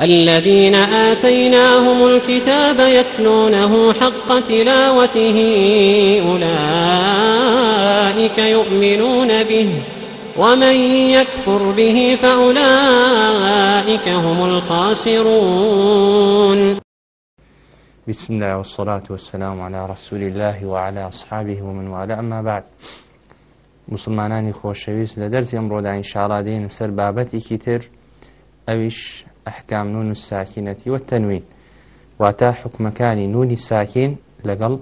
الذين آتيناهم الكتاب يتلونه حق تلاوته أولئك يؤمنون به ومن يكفر به فأولئك هم الخاسرون بسم الله والصلاة والسلام على رسول الله وعلى أصحابه ومن والاه أما بعد مسلمانانی خۆشەویست لە دەرزی ئەمڕۆدا ئینشاڵادەیە سەر بابەتێکی تر ئەویش ئەحکام نون و ساکینەتیوە تەنوین واتە حکومەکانی نونی ساکین لەگەڵ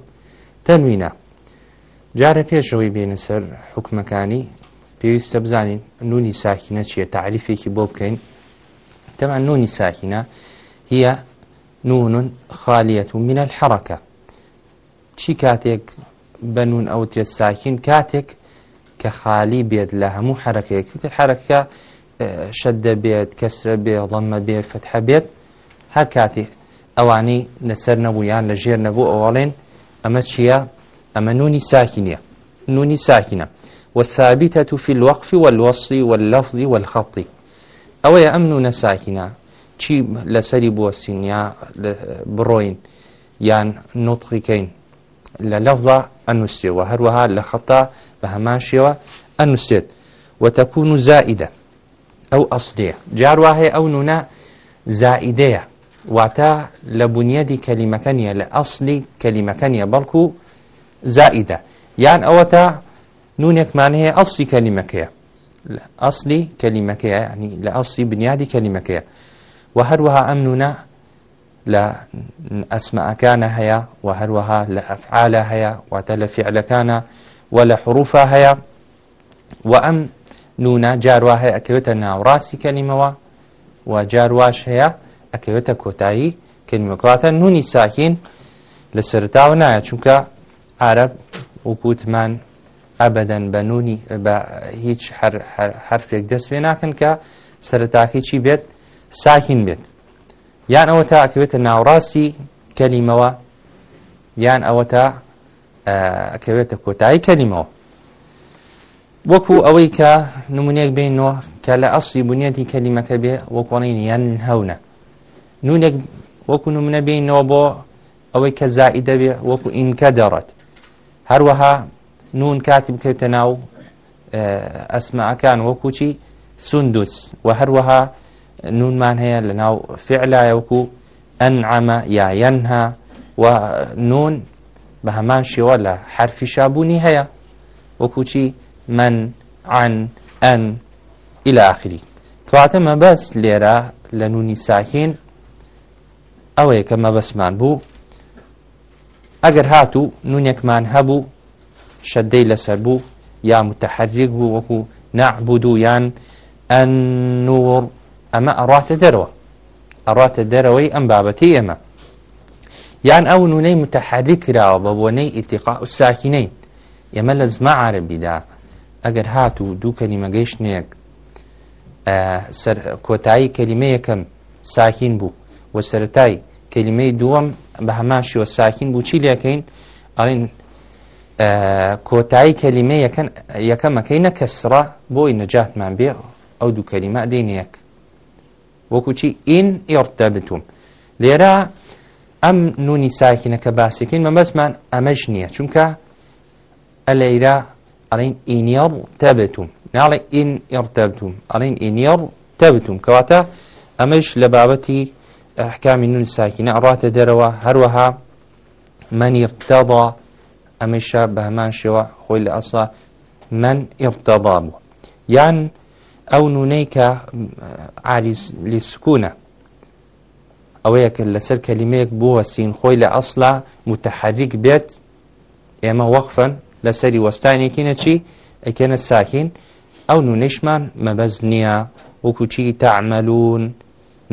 تەنوینە جارە پێشەوەی بێنە سەر حکومەکانی پێویستە بزانین نونی ساکینە چیە تعریفێکی بۆ بکەین تەمان نونی ساکینە هیە نون خالیەت و منە الحەڕەکە چی کاتێک بە نون ئەوترێت ساکین کاتێک کە خالی بێت لە هەموو حرەکەیەکتتر حرەکە شەدە بێت کەسرە بێ ڵەممە بێ فتحە بێت هەر کاتی ئەوانی لەسەر نەبوویان لە ژێر نەبوو ئەوڵێن ئەمە چییە؟ ئەمە نونی ساکی نییە نونی ساکینە والثابتة في الوقف والوصف واللفظ والخط ئەوەیە ئەم نونە ساکینە چی لەسەری بوەسین یا بڕۆین یان نوتخیکەین لە لەفظە ئەنووسێ و هەروەها لە خەتا بە هەمان شێوە ئەنووسێت وتەکون و زائیدە ئەو ئەسلێ جاروا هەیە ئەو نونە زائیدەیە واتە لە بنیەدی کەلیمەکە نیە لە ئەسلی کەلیمەکە نیە بەڵکو زائیدە یان ئەوە تا نونێکمان هەیە ئەسی کەلیمەکەیە ئەسلی کەلیمەکەیە ینی لە ئەسی بنیادی کەلیمەکەیە و هەروەها ئەم نونە لە ئەسمەکانە هەیە و هەروەها لە ئەفعالە هەیە واتە لە فعلەکانە و لە حروفە هەیە و ئەم نونا جاروا هەیە ئەکەوێتە ناوڕاستی کەلیمەوە و جارواش هەیە ئەکەوێتە کۆتایی کەلیمەکەواتە نونی ساکین لە سەرتاوە نایە چونکە عرب وپوتمان ئەبدەن بە نونی بە هیچ حرفێک دەست پێ ناکەن کە سەرتاکی چی بێت ساکین بێت یان ئەوە تا ئەکەوێتە ناوڕاستی کەلیمەوە یان ئەوە تا ئەکەوێتە کۆتایی کەلیمەوە وەکو ئەوەی کە نمونێک بینەوە کە لە ئەسی بنیەتی کەلیمەکە بێ وەکوڵین یان هەونە نونێک وەکو نمونە بینەوە بۆ ئەوەی کە زائ دەبێ وەکو ئینکە دەڕێت هەروەها نون کاتی بکەوتە ناو ئەسمەکان وەکوچی سندوس و هەروەها نونمان هەیە لە ناو فعلایە وەکو ئەنعەمە یاەنها و نون بە هەمان شێوە لە حرفی شابوونی هەیە وەکوچی من عن ئەن ئیلاخری کەواتە مەبەست لێرە لە نونی ساکین ئەوەیە کە مەبەسمان بوو ئەگەر هاتوو نونێکمان هەبوو شەدەی لەسەر بوو یا متتەحرێک بوو وەکو نعبدو یان ئەن نور ئەمە ئەڕاتە دەرەوە ئەڕاتە دەرەوەی ئەم بابەتی ئێمە یان ئەو نونەی متتەحرێک کراوە بە بۆنەی ئیتیقا و ساکینەی ئێمە لە زما عربیدا ئەگەر هات و دوو کەلیمەگەی شنێک کۆتایی کەلیمەیەکەم ساکین بوو و سەتای کەلیمەی دووەم بە هەماشیوە ساکین بوو چی لەکەین ئەڵین کۆتایی کەلیمە یەکەمەکەی نەکەسرا بۆی نەجاتمان بێ ئەو دوو کەلیمە دێنەیەک وەکوچی ئین ئێڕدا بتوم لێرە ئەم نونی ساکینەکە باسیەکەین مەمەزمان ئەمەش نییە چونکە ئەلەیرا ئەڵین ئینیڕ تابێتوم ناڵێ ئین ئێڕتابتوم ئەڵین ئینیڕ تابتوم کەواتە ئەمەش لە بابەتی ئەحکامی نون ساکینە ئەڕاتە دەرەوە هەروەها من ئرتەضا ئەمەشە بە هەمان شێوە خۆی لە ئەسا من ئێڕتەضا بوو یان ئەو نونەی کە علی سکوونە ئەوەیە کە لەسەر کەلیمەیەک بووە سین خۆی لە ئەسلا متحرک بێت ئێمە وەخفن لەسەری وەستانێکی نەچی ئەکەنە ساکین ئەو نوونشمان مەبەز نییە وەکوچی تعملون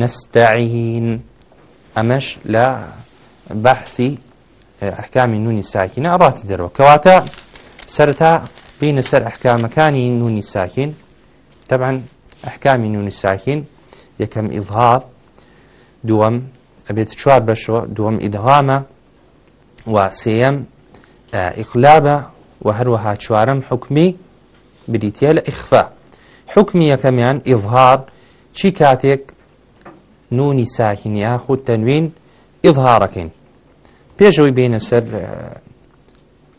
نستعین ئەمەش لە بەحسی ئەحکامی نونی ساکینە ئەڕاتی دەرەوە کەواتە سەرتا بینە سەر ئەحکامەکانی نونی ساکین تەبعاً ئەحکامی نونی ساکین یەکەم ئیظهار دووەم ئەبێت چوار بەشەوە دووەم ئیدهامە و سێەم ئیقلابە و هەروەها چوارم حکمی بریتە لە ئیخفا حکمی یەکەمیان ئیظهار چی کاتێک نونی ساکینیا خود تەنوین ئیظهارەکەین پێشەوەی بینە سەر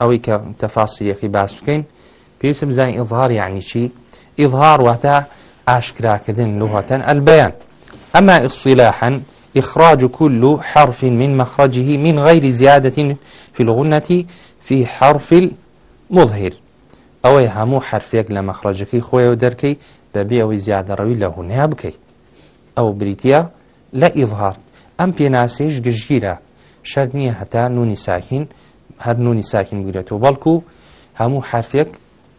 ئەوەی کە تەفاسیەکەی باس بکەین پێویستم زانین ئیظهار یعنی چی ئیظهار واتە ئاشکراکردن لغەتەن ئەلبەیان ئەما ئیصلاحەن إخراج كل حرف من مخرجه من غير زيادة في الغنة في حرف مڵهیر ئەوەی هەموو حرفێک لە مەخڕەجەکەی خۆیەوە دەرکەی بەبێ ئەوەی زیادەڕەوی لە هوەیە بکەیت ئەو بریتە لە ئیڤهار ئەم پێناسەیش گشتگیرە شەر نییە هەتا نونی ساکین هەر نونی ساکین بگرێتەوە بەڵکو هەموو حرفێک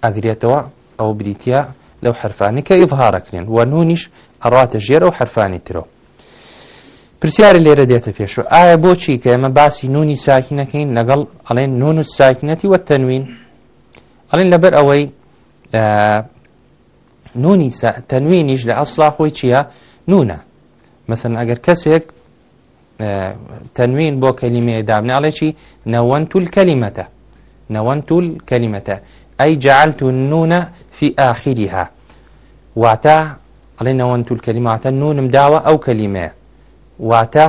ئەگرێتەوە ئەو بریتە لەو حرفانی کە ئیڤهارەکرێن و نونیش ئەڕاتە ژێر ئەو حرفانی ترەوە پرسیاری لێرە دێتە پێشوە ئایا بۆچی کە ئێمە باسی نونی ساکینەکەین لەگەڵ ئەڵێن نون و ساکنەتی وە تەنوین ئەڵین لەبەر ئەوەی نونی تەنوینیش لە ئەسڵا خۆی چییە نونە مثلن ئەگەر کەسێک تەنوین بۆ کەلیمەیە دابناڵێکی نەوەند تول کەلیمەتە نەوەند تول کەلیمەتە ئەی جعلت النونە في آخرها واتە ئەڵێ نەوەند تول کەلیماتە نونم داوە ئەو کەلیمەیە واتە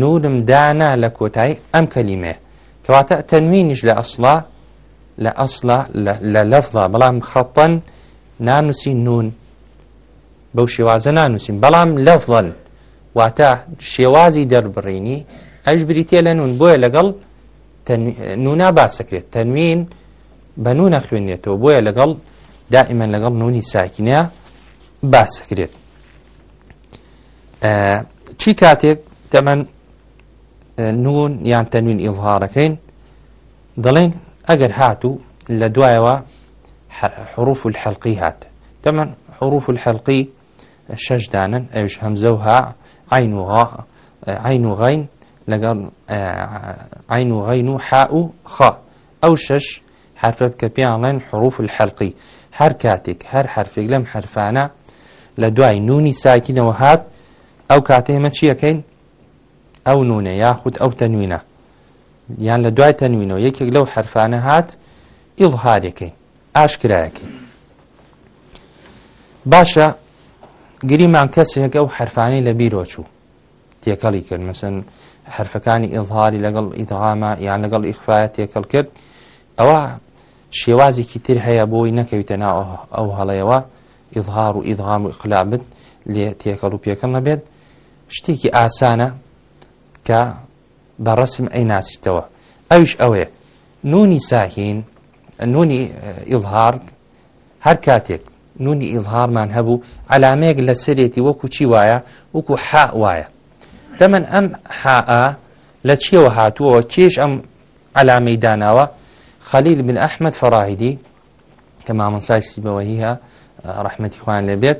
نونم دانا لە کۆتایی ئەم کەلیمەیە کەواتە تەنوینیش لە ئەسڵا لە ئەسڵە لە لەفظە بەڵام خەڵەن نانووسی نون بەو شێوازە نانووسین بەڵام لەفڵەن واتە شێوازی دەربڕینی ئەش بریتە لە نون بۆیە لەگەڵ نونا باسەکرێت تەنوین بە نونە خوێنێتەوە بۆیە لەگەڵ دائیمەن لەگەڵ نونی ساکینە باسەکرێت چی کاتێک تەمەەن نون یان تەنوین ئیڵهارەکەین دەڵێن ئەگەر هاتو لە دوایەوە حروف الحلقی هات تەمەەن حروف الحلقی شش دانن ئەوش هەمزە و ها عین و عین و غین لەگەڵ عین و غین و حا و خا ئەو شش حرفە کە پێیانڵێن حروف الحلقی هەر کاتێک هەر حرفێک لەم حرفانە لە دوای نونی ساکینەوە هات ئەو کاتێ ئمە چیەکەین ئەو نونە یاخود ئەو تەنوینە یان لە دوای تەنوینەوە یەکێک لەو حرفانە هات ئیڵهارێکەکەی ئاشکرایەکەی باشە گریمان کەسێک ئەو حرفانەی لە بیرۆچوو تێکەڵی کرد مەسن حرفەکانی ئڵهاری لەگەڵ ئیدغامە یان لەگەڵ ئیخفاە تێکەڵ کرد ئەوە شێوازێکی تر هەیە بۆی نەکەویتە ناو ئەو هەڵەیەوە ئیظهار و ئیدغام و خلابت لێ تێکەڵ و پێکەڵ نەبێت شتێکی ئاسانە کە بە ڕسم ئەی ناسیتەوە ئەوش ئەوێ نونی ساهین نونی ئیڵهار هەر کاتێک نونی ئیڵهارمان هەبوو ئەلامەیەک لە سرێتی وەکو چی وایە وەکو حا وایە دەمەن ئەم حاء لە چیەوە هاتووەوە کێش ئەم ئەلامەی داناوە خەلیل بن ئەحمد فەڕاهیدی کە مامەسای سیبەوە هیە ڕحمەتی خوان لێ بێت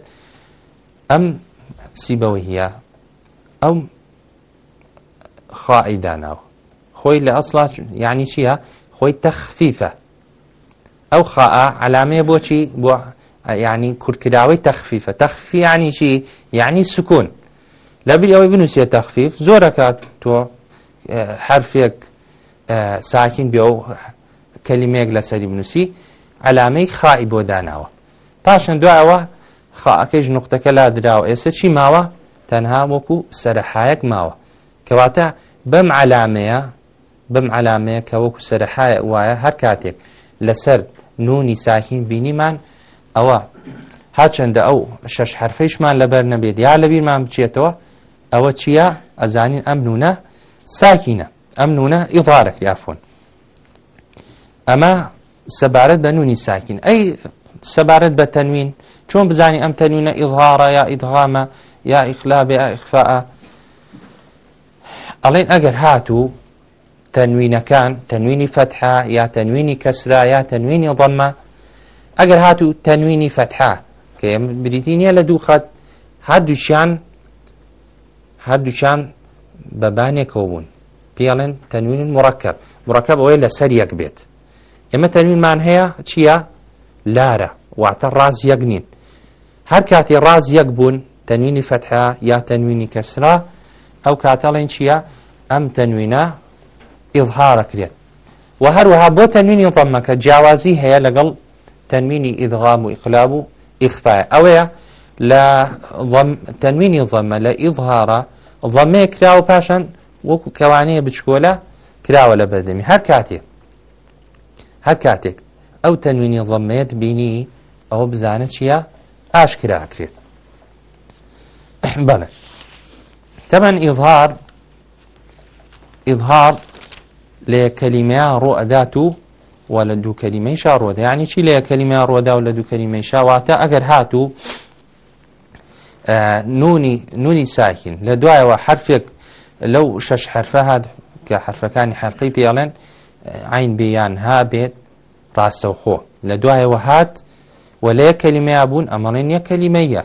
ئەم سیبەوە هیە ئەو خائی داناوە خۆی لە ئەسڵ یعنی چییە خۆی تەخفیفە ئەو خاء علامەیە بۆچی بۆ یعنی کورتکراوەی تەخفیفە تەخفی ینی چی یعنی سکون لەبری ئەوەی بنووسێ تەخفیف زۆرەکە تۆ حرفێک ساکین بێ و کەلیمێک لەسەری بنووسی علامەی خائی بۆ داناوە پاشان دوایەوە خاکەش نقطەکە لا درراوە ئێستا چی ماوە تەنها وەکو سەرحایەک ماوە کەواتە بەم علامەیە بم علامەیە کە وەکو سەرحایە وایە هەر کاتێک لەسەر نونی ساکین بینیمان ئەوە هاچەندە ئەو شەش حرفەیشمان لەبەر نەبێت یا لەبیرمان بچێتەوە ئەوە چییە ئەزانین ئەم نونە ساکینە ئەم نونە ئیضارەك یافۆن ئەمە سەبارەت بە نونی ساکین ئەی سەبارەت بە تەنوین چۆن بزانی ئەم تەنوینە ئیظهارە یا ئیدغامە یا ئیخلابێ ئیخفاە ئەڵێن ئەگەر هاتوو تەنوینەکان تەنوینی فتحا یا تەنوینی کەسرا یا تەنوینی ضەممە ئەگەر هاتوو تەنوینی فتحا کە بریتی نیە لە دوو خەت هەردووچیان هەردووچان بەبانێکەوە بوون پێڵێن تەنوین مڕکەب مڕکەب ئەوەی لە سەر یەک بێت ئێمە تەنوینمان هەیە چییە لارە واتە ڕاز یەک نین هەر کاتی ڕاز یەک بوون تەنوینی فتحا یا تەنوینی کەسرا ئەو کاتەڵێن چییە ئەم تەنوینە ئیظهارەکرێت و هەروەها بۆ تەنوینی ڕەمەکە جیاوازی هەیە لەگەڵ تەنوینی ئیدغام و ئیخلاب و ئیخفاە ئەوەیە لە تەنوینی ڕەمە لە ئیظهارە ڕەمەیە کراوە پاشان وەکو کەوانەیە بچکۆلە کراوە لە بەردەمی هەر کاتێک هەر کاتێک ئەو تەنوینی ڕەمەیەت بینی ئەوە بزانە چییە ئاشکراکرێت بەڵێت طبعا إظهار إظهار لكلمة رؤداته ولا دو كلمة شارودا يعني شي لكلمة رودا ولا دو كلمة شاواتا أجر هاتو آه نوني نوني ساكن لدوايا وحرفك لو شش حرفة هاد كحرفكان حرقي بيالن عين بيان هابت راستو خو لدوايا وهات ولا كلمة يابون أمرين يا كلمة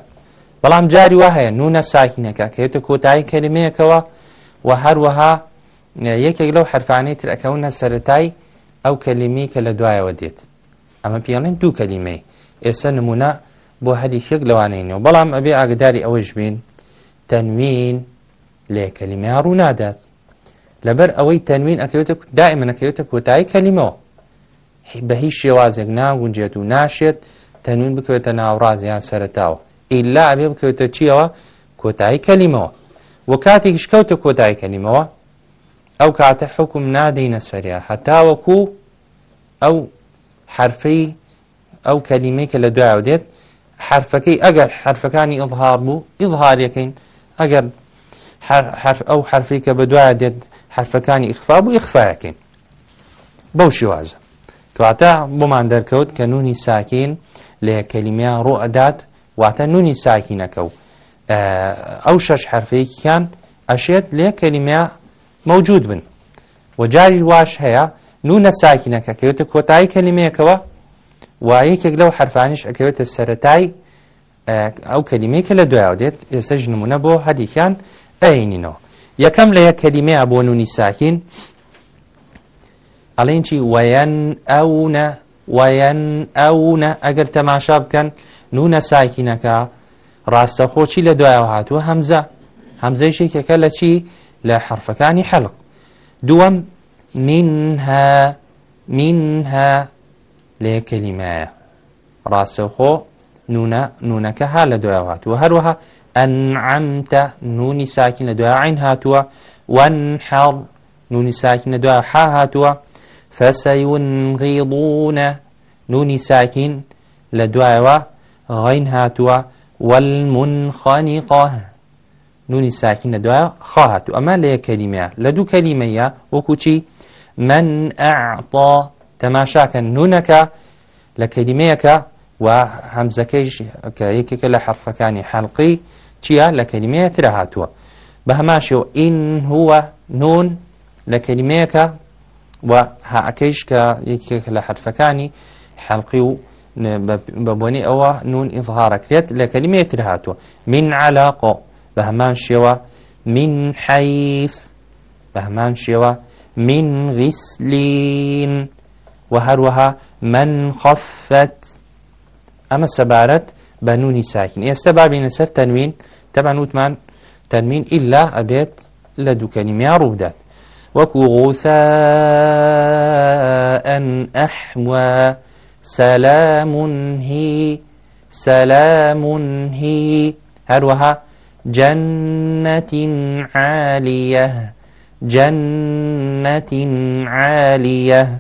بەڵام جاری وا هەیە نونە ساکینەکە کەێتە کۆتایی کەلمەیەکەوە و هەروەها یەکێک لەو حرفانەی ترەکەونە سەتای ئەو کەلیمی کە لە دوایەوە دێت ئەمە پیاڵین دوو کەلیمەی ئێستا نمونە بۆ هەریشێک لەوانینەوە بەڵام ئەبێ ئاگداری ئەوەش بین تەنوین لێ کەلیمەیان ڕوو نادات لەبەر ئەوەی تەنوین ئەکەوێتە دائمەنەکەوێتە کۆتایی کەلیمەوە بە هیچ شێوازێک ناگونجێت و ناشێت تەنوین بکەوێتە ناوڕازیان سەرتاوە ئیلا بێ بکەوێتە چیەوە کۆتایی کەلیمەوە وە کاتێکیش کەوتە کۆتایی کەلیمەوە ئەو کاتە حکم نادەینە سەریا هەتاوەکو ئەو حرفەی ئەو کەلیمەی کە لە دوایە دێت حرفەکەی ئەگەر حرفەکانی ئڵهار بوو ئڵهارەکەین ئەگەر ئەو حرفی کە بە دوایە دێت حرفەکانی ئیخفا بوو ئیخفاەکەین بەو شێوازە کەواتە بۆمان دەرکەوت کە نونی ساکین لە کەلیمیا ڕوو ئەدات واتە نونی ساکینەکە و ئەو شەش حرفەیەکیان ئەشێت لێ کەلیمەیە مەوجود بن وەجاری واش هەیە نونە ساکینەکە کەوێتە کۆتایی کەلیمەیەکەوە و یەکێک لەو حرفانیش ئەکەوێتە سەتای ئەو کەلیمەیە کە لە دوایەوە دێت ئێستا ژنمونە بۆ هەدیکیان ئەینینەوە یەکەم لە یەک کەلیمەیە بۆ نونی ساکین ئەڵێن چی وەن ئەوە وەن ئەوە ئەگەر تەماشا بکەن نونە ساکینەکە ڕاستە خۆچی لە دوایەوە هاتووە هەمزە هەمزەیشێکەکە لە چی لە حرفەکانی حەلق دووەم منها منها لێ کەلیمایە ڕاستەخۆ نونەکە ها لە دوایەوە هاتووە هەروەها ئەنعەمتە نونی ساکین لە دوای عین هاتووە وەنحەڵ نونی ساکین لە دوای حا هاتووە فەسەیون غیڵونە نونی ساکین لە دوایەوە غەین هاتووە والمنخانقة نونی ساکینە دوای خا هاتوو ئەمە لە یەک کەلیمەیە لە دوو کەلیمەیە وەکو چی من ئەعطا تەماشاکە نونەکە لە کەلیمەیەکە و هەمزەکەیش کە یەکێکە لە حرفەکانی حەڵقی چییە لە کەلیمەیە ترە هاتووە بە هەماشێ و ئین هوە نون لە کەلیمەیەکە و هەعەکەیش کە یەکێک لە حرفەکانی حەڵقی و بە بۆنی ئەوە نون ئینفهارەکرێت لە کەلیمەیە تر هاتووە من علاقۆ بە هەمان شێوە من حەیف بە هەمان شێوە من غیسلین و هەروەها من خەفەت ئەمە سەبارەت بە نونی ساکن ئێستا بابینە سەر تەنوین تەبان وتمان تەنوین ئللا ئەبێت لە دووکەنیمیا ڕوودات وەکو غوسە ئەن ئەحوە سلام هي سلام هي هروها جنة عالية جنة عالية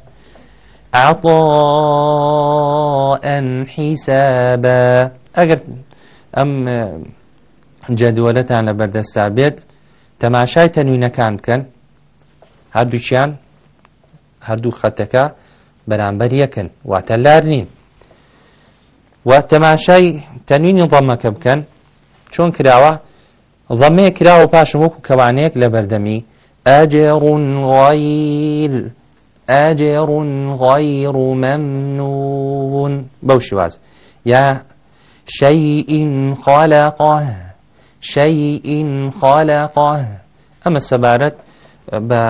عطاء حسابا ئەگەر ئەم جەدوەلەتان لە بەردەستا بێت تەماشای تەنوینەکان بکەن هەردووچیان هەردوو خەتەکە بەرامبەر یەکن واتە لار نین و تەماشای تەنوینی ڕەمەکە بکەن چۆن کراوە ضمه کراوە پاشم وەکو کەوانەیەک لە بەردەمی ئەجێڕون غایل ئەجێڕون غایڕ و مەمنون بەو شواز یا شەیئین خالەقاه شەیئین خالەقاه ئەمە سەبارەت بە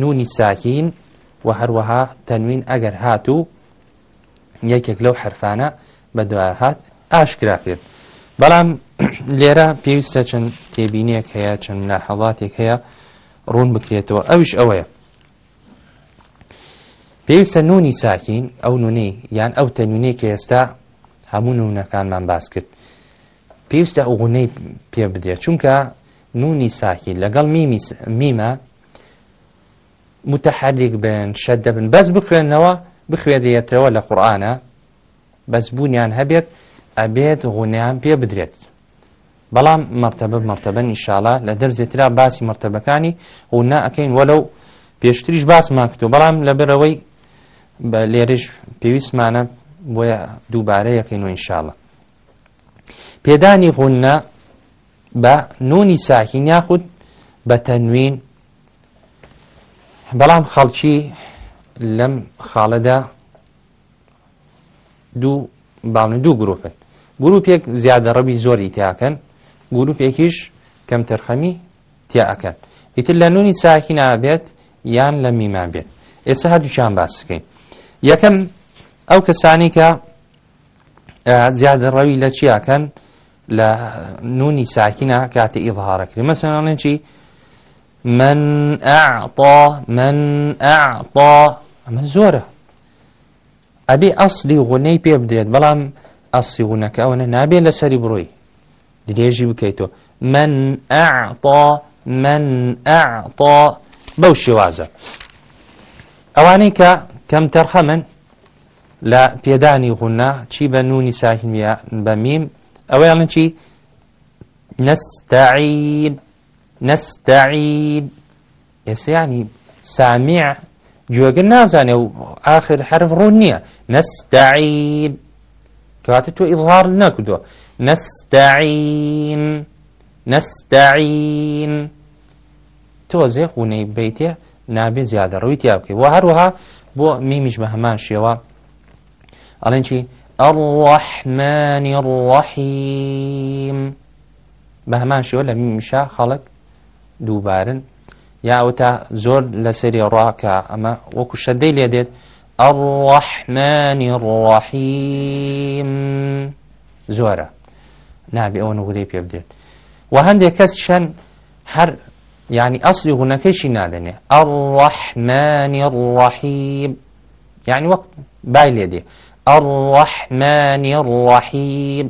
نونی ساکین و هەروەها تەنوین ئەگەر هاتوو یەکێک لەو حرفانە بە دوای هات ئاشکراکرێت بەڵام لێرە پێویستە چەند تێبینێک هەیە چەند ناحەڵاتێک هەیە ڕوون بکرێتەوە ئەوش ئەوەیە پێویستە نونی ساکین ئەو نونەی یان ئەو تەنوونەی کە ئێستا هەموو نونەکانمان باس کرد پێویستە ئەوغونەی پێ بدرێت چونکە نونی ساکی لەگەڵ میمە متحرک بن شەد دەبن بەس بخوێنەوە بخوێدەیەتەوە لە قورآانە بەس بوونیان هەبێت ئەبێت غونیان پێ بدرێت بەڵام مرتبە مرتبە نیشاڵە لە دەرزێترا باسی مرتبەکانی غونا ئەەکەین وەلەو پێشتریش باسمان کردو بەڵام لەبەرەوەی بە لێرش پێویستمانە بۆیە دووبارە یەکەین و ئینشاڵە پێدانی غوننا بە نونی ساکین یاخود بە تەنوین بەڵام خەڵکی لەم خاڵەدا دوو باڵن دوو گرروپن گرروپێک زیادە ڕەبی زۆری تیاکەن گرروپێکیش کەم تەرخەمی تیاکەن ئیتر لە نونی چاکی نابێت یان لە میمان بێت ئێستا هەردووچیان باس بکەین یەکەم ئەو کەسانی کە زیادە ڕەوی لە چیاکەن لە نونی ساکینە کاتە ئیڵهارەکری مەسەڵێن چی من أعطى من أعطى ئەمە زۆرە ئەبێ ئەسلی غونەی پێ بدرێت بەڵام ئەسی غونەکە ئەوەنە نابێت لەسەری بڕۆی درێژی بکەیتەوە من ئەعطا من ئەعطا بەو شێوازە ئەوانەی کە کەم تەرخەمن لە پێدانی غونە چی بە نونی ساهمیە بە میم ئەوەیڵن چی نستعید نستعید ئێسا ینی سامیع گوێگر نازانێ و آخر حرف ڕوون نییە نستعید کەواتە تۆ ئیظهار نەکردووە نستعین نستعین تۆ زێ خونەی بیتێ نابێ زیادە ڕووی تیا بکەی و هەروەها بۆ میمیش بە هەمان شێوە ئەڵێن چی الرحمن الرحیم بە هەمان شێوە لە میمیشا خەڵک دووبارن یاوە تا زۆر لە سەری ڕاکە ئەمە وەکو شەدەی لێ دێت ئەڕحمانی ڕاحیم زۆرە نابێ ئەوە نغودەی پێ بدێت و هەندێک کەس شەن هەر ینی ئەسلی غونەکەیشی نادەنێ ئەڕحمانی ڕاحیم یعنی وەک بای لێ دێ ئەڕحمانی ڕاحیم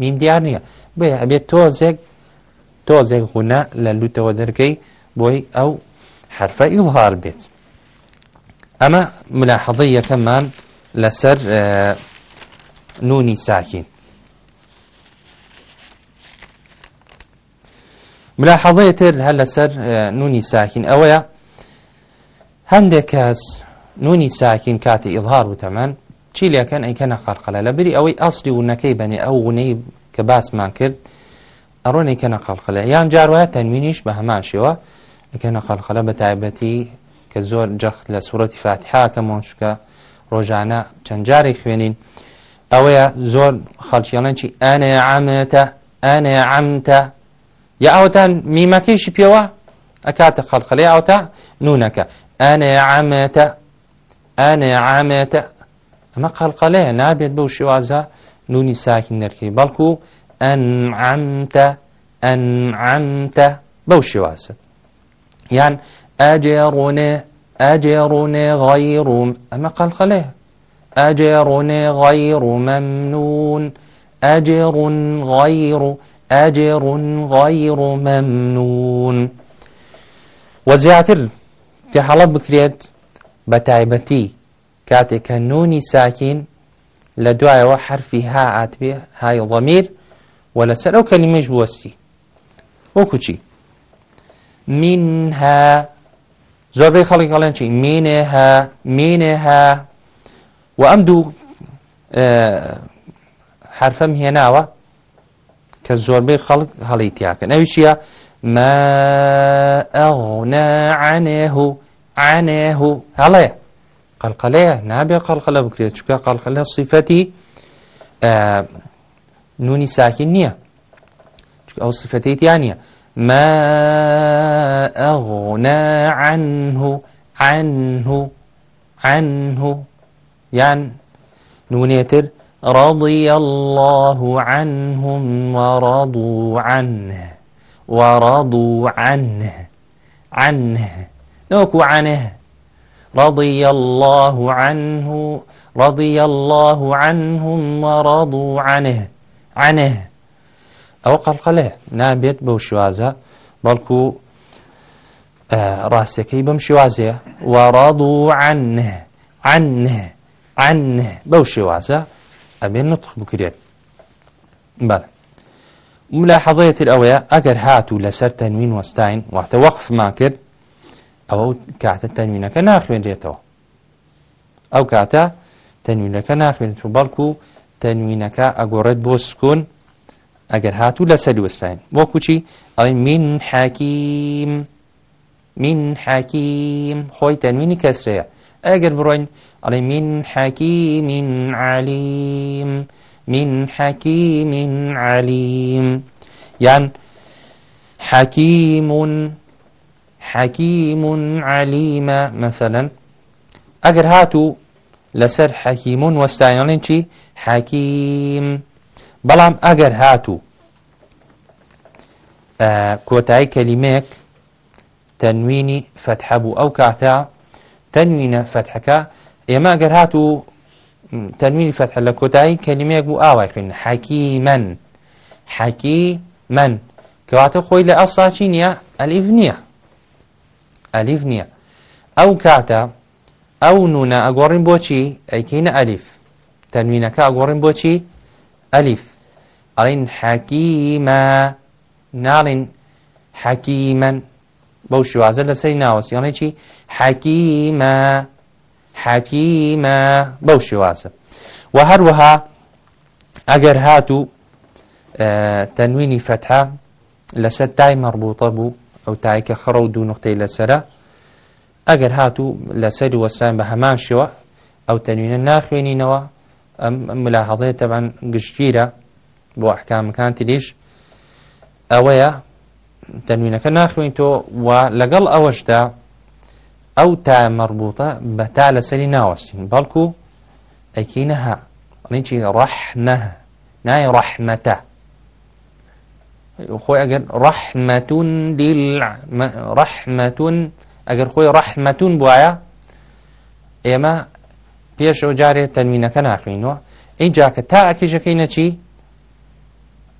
میم دیار نییە بێ ئەبێت تۆزێک تۆزێک خونا لە لوتەوە دەرگەی بۆی ئەو حرفە ئیڵهار بێت ئەمە ملاحەڵی یەکەممان لەسەر نونی ساکین ملاحەڵەیە تر هەر لەسەر نونی ساکین ئەوەیە هەندێک کەس نونی ساکین کاتی ئیڵهار وتەمەەن چی لەکەن ئەیکەنە خەرقەلە لە بری ئەوەی ئەسلی ونەکەی بەنێ ئەو ونەی کە باسمان کرد ئەڕۆنی کەنە خەڵخەلە یان جاروایە تەنوینیش بە هەمان شێوە ئەکەنە خەڵخەلە بە تایبەتی کە زۆر جەخت لە سوورەتی فاتحاکە مۆنشکە ڕۆژانە چەند جارێک خوێنین ئەوەیە زۆر خەڵکیڵەنی ئەنێ عامێتە ئەنێ عامتە یا ئەوتان میمەکەیشی پێوە ئەکاتە خەڵخەلێ ئەوتا نونەکە ئەنێ عامێتە ئەنێ عامێتە ئەمە قەلقەلەیە نابێت بەو شێوازە نونی ساکی نەرکەی بەڵکو ئەنعەمتە ئەنعەمتە بەو شێواسە یان ئەجێڕونێ ئەجێڕونێ غەیڕوم ئەمە قەلقەلێ ئەجێڕونێ غەیڕ مەمنون ئەجێڕ غەیڕ ئەجێڕ غەیڕ مەمنون وە زیاتر تێحەڵە بکرێت بە تایبەتی کاتێککە نونی ساکین لە دوایەوە حرفی ها ئاتبێ های ضەمیر و لەسەر ئەو کەلیمەش بوەستی وەکو چی منها زۆربەی خەڵی هەڵێن چی منها منها و ئەم دوو حرفەم هێناوە کە زۆربەی خەڵک هەڵی تیاکەن ئەوی چیە ما ئەغنا عانێه عانێه هەڵێ قەلقەلەیە نابێ قەلقەلە بکرێت چکە قەلقەلە صفەتی نونی ساکن نییە ئەو سفتەیتیان نیە ما أغنى عنه عنه عنه يعني نونيتر رضي الله عنهم ورضوا عنه ورضوا عنه عنه نوكو عنه رضي الله عنه رضي الله عنهم ورضوا عنه عانێ ئەو قەلقەلێ نابێت بەو شوازە بەڵکو ڕاستەکەی بەم شێوازەیە وەڕاد و عنێ عنێ عنێ بەو شێوازە ئەبێن نطخ بکرێت بەە ملاحەڵەیەتر ئەوەیە ئەگەر هاتو لەسەر تەنوین وەستاین واتە وەخفمان کرد ئەوە کاتە تەنوینەکە ناخوێنرێتەوە ئەو کاتە تەنوینەکە ناخوێنێت و بەڵکو تەنوینەکە ئەگۆڕێت بۆ سکون ئەگەر هاتوو لە سەلوەستین بۆ کوچی ئەڵین من حاکیم من حاکیم خۆی تەنوینی کەسرەیە ئەگەر بڕۆین ئەڵێ من حاکی من علیم من حاکی من علیم یان حەکیمون حەکیمون علیمە مەسەەن ئەگەر هاتوو لەسەر حەکیمون وەستایانڵێن چی حەکیم بەڵام ئەگەر هاتوو کۆتایی کەلیمێک تەنوینی فەتحە بوو ئەو کاتە تەنوینە فەتحەکە ئێمە ئەگەر هاتوو تەنوینی فەتحە لە کۆتایی کەلیمێک بوو ئاوای خوێن حەکی من حەکی من کەواتە خۆی لە ئەساچی نییە ئەلیف نییە ئەلیف نییە ئەو کاتە ئەو نونە ئەگۆڕین بۆچی ئەیکەینە ئەلیف تەنوینەکە ئەگۆڕین بۆچی ئەلیف ئەڵین حەکیمە ناڵین حەکیمەن بەو شوازە لە سەی ناوەسیڵێکی حەکیمە حەکیمە بەو شوازە و هەروەها ئەگەر هات و تەنوینی فەتحە لەسەر تای مەڕبووتە بوو ئەو تایکە خڕە و دوو نقطەی لەسرە ئەگەر هاتوو لە سەری وەستان بە هەمان شێوە ئەو تەنوینە ناخوێنینەوە ئەم ملاحەڵەیە تەبان گشتگیرە بۆ ئەحکامەکان تریش ئەوەیە تەنوینەکە ناخوێنیتەوە و لەگەڵ ئەوەشدا ئەو تا مەربوطە بە تا لەسەری ناوەستین بەڵکو ئەکینەها ڕینچی ڕەح نە نای ڕەحمەتە خۆی ئەگەر ڕەحمەتون دیل ڕەحمەتون ئەگەر خۆی ڕەحمەتون بواە ئێمە پێشەوە جارێت تەنوینەکە ناخوینەوە ئەی جاکە تا ئەکیژەکەی نەچی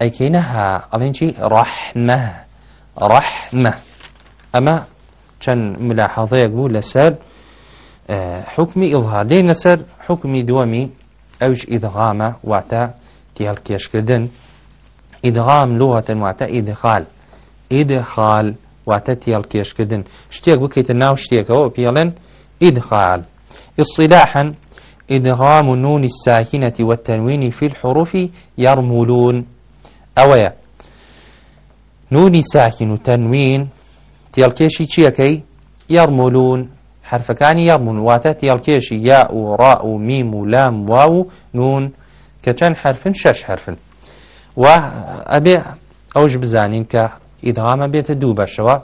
ئەیکەی نەها ئەڵێن چی ڕەحمە ڕەحمە ئەمە چەند ملاحەڵەیەک بوو لەسەر حکمی ئڵهادەی نەسەر حکمی دووەمی ئەوش ئیدغامە واتە تێڵکێشکردن ئیدغام لغەتەن واتە ئیدخال ئیدخال واتە تێڵکێشکردن شتێک بکەیتە ناو شتێکەوە پێڵێن ئیدخال ئیصلاحن إدغام نون الساكنة والتنوين في الحروف يرملون أويا نوني ساكن تنوين تيالكيشي تشيكي يرملون حرفكان يرمون واتا تيالكيشي ياء راء ميم لام واو نون كتن حرف شش حرف و أبي أوج بزانين ك ئیدغامە بێتە دوو بەشەوە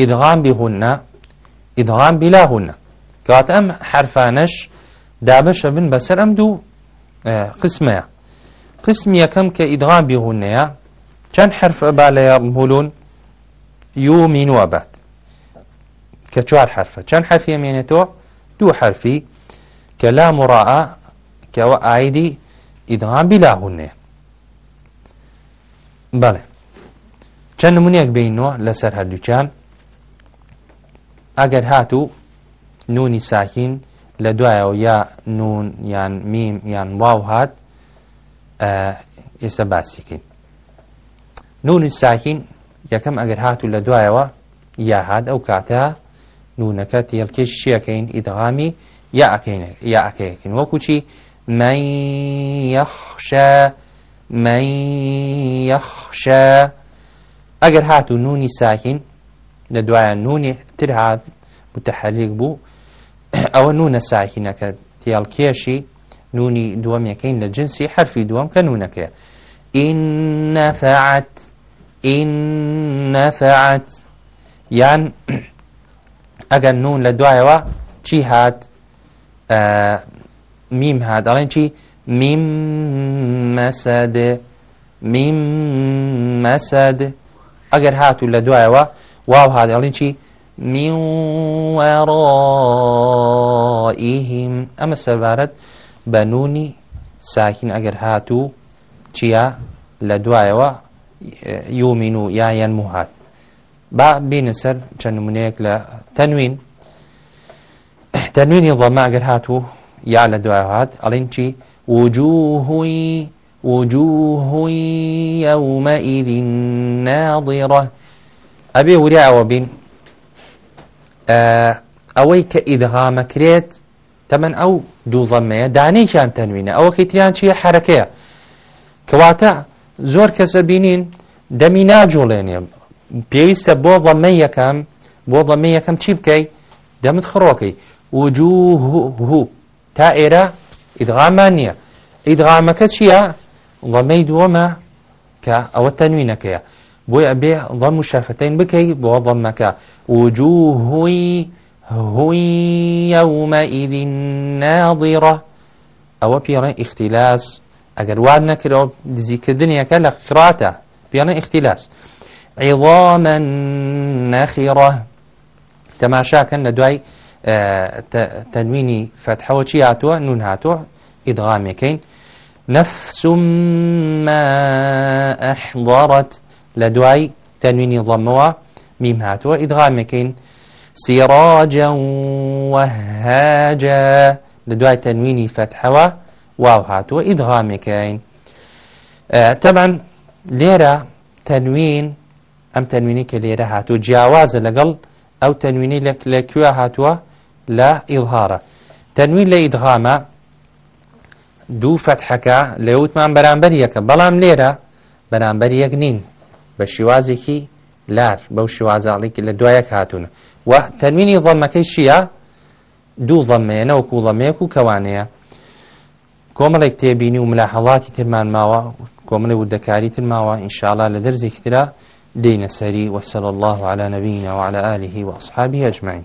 ئیدغام بیهونە ئیدغام بیلاهونە کات ئەم حرفانش دابشە بن بەسەر ئەم دوو قسمەیە قسم یەکەم کە ئیدغام بیهونەیە چەند حرف ئەبا لە هولون یومینوە بات کە چوار حرفە چەند حرفی ئەمێنێتەوە دوو حرفی کە لا مڕعە کەەوە ئایدی ئیدغام بیلاهونەیە بەڵێ چەند نمونونێک بینەوە لەسەر هەردووچان ئەگەر هاتوو نونی ساکین لە دوایەوە یا نون یان میم یان واو هات ئێستا باسیکەین نونی ساکین یەکەم ئەگەر هاتوو لە دوایەوە یا هات ئەو کاتە نونەکە تێڵکێش شیەکەین ئیدغامی یا ئەکەین یا ئەکەیەکەین وەکوچی من يخشى من يخشى ئەگەر هات و نونی ساکین لە دوایە نونی تر هات متحەلیک بوو ئەوە نونە ساکینەکە تێڵکێشی نونی دووەمەکەین لە جنسی حرفی دووەم کە نونەکەی ئینەفعات ئینەفعات یان ئەگەر نون لە دوایەوە چی هات میم هات ئەڵێن چی میم مەسەد میم مەسەد ئەگەر هاتو لە دوایەوە واو هادەڵی چی میوەڕئیهیم ئەمە سەبارەت بە نونی ساکین ئەگەر هاتوو چییە لە دوایەوە یومین و یایەن موهات با بینە سەر چەند نمونەیەک لە تەنوین تەنوینی ڕۆما ئەگەر هاتوو یا لە دوای هات ئەڵین چی وجوهوی وجوه يومئذ ناظرة أبي وريا وبين آه أويك إدغام كريت تمن أو دو ضمية داني شان تنوينة أو كتريان شي حركة كواتا زۆر کەسە بینین دەمی ناجوڵێنێ پێویستە بۆ ڵەمە یەکەم بۆ ڵەمە یەکەم چی بکەیت دەمت خڕۆکەی وجوهو تا ئێرە ئیدغامان نییە ئیدغامەکە چییە ضەمەی دووەمە کە ئەوە تەنوینەکەیە بۆی ئەبێ ضەم و شافتین بکەی بۆ ضەمەکە وجوه هۆی هۆی یەومەئیدی ناڵیڕە ئەوە پێڕێ ئیختیلاس ئەگەر وان نەکرەوە دزیکردنیەکە لە قراتە پێڕێ ئیختیلاس عیڵامە نەخیڕە تەماشاکەن لە دوای تەنوینی فەتحەوە چی هاتووە نون هاتووە ئیدغامەکەین نفس ما أحضرت لدواي تنوين ضموا ميم هاتوا إدغامكين سراجا وهاجا لدواي تنوين فتحوا واو هاتوا إدغامكين آه طبعا ليرة تنوين أم تنويني كليرة هاتوا جاوازة لقل أو تنويني لك لكوا هاتوا لا إظهارة تنوين لإدغامة دوو فەتحەکە لێوتمان بەرامبەر یەکە بەڵام لێرە بەرامبەر یەک نین بە شیوازێکی لار بەو شیوازاڵێکی لە دوایەک هاتوونە و تەرمینی ظەمەکەی شیە دوو ظەممێنە وەکو ڵەمەیەک و کەوانەیە کۆمەڵێک تێبینی و ملاحەڵاتی ترمان ماوە کۆمەڵی ودەکاری ترماوە ئینشاءڵا لە دەرزێکترا دینە سەری وەسەل الله على نبينا وعلى آله وأصحابه أجمعين